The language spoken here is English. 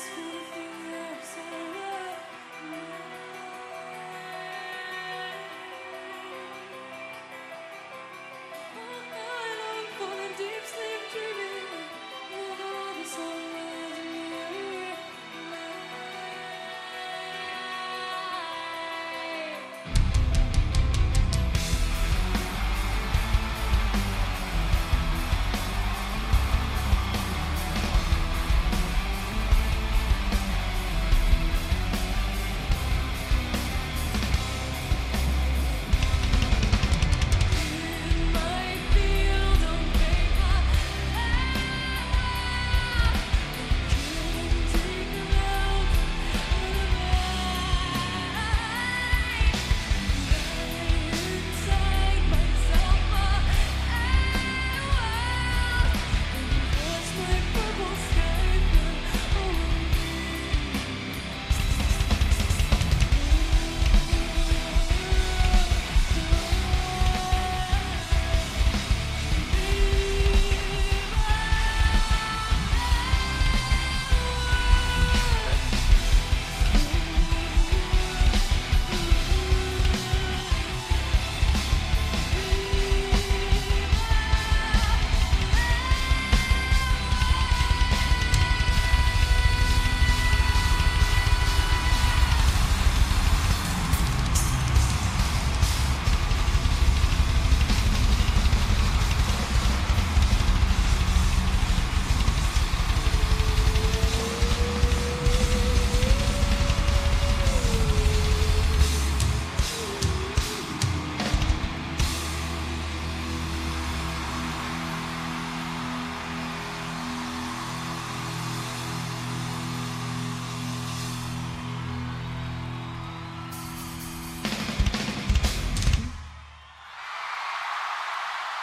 just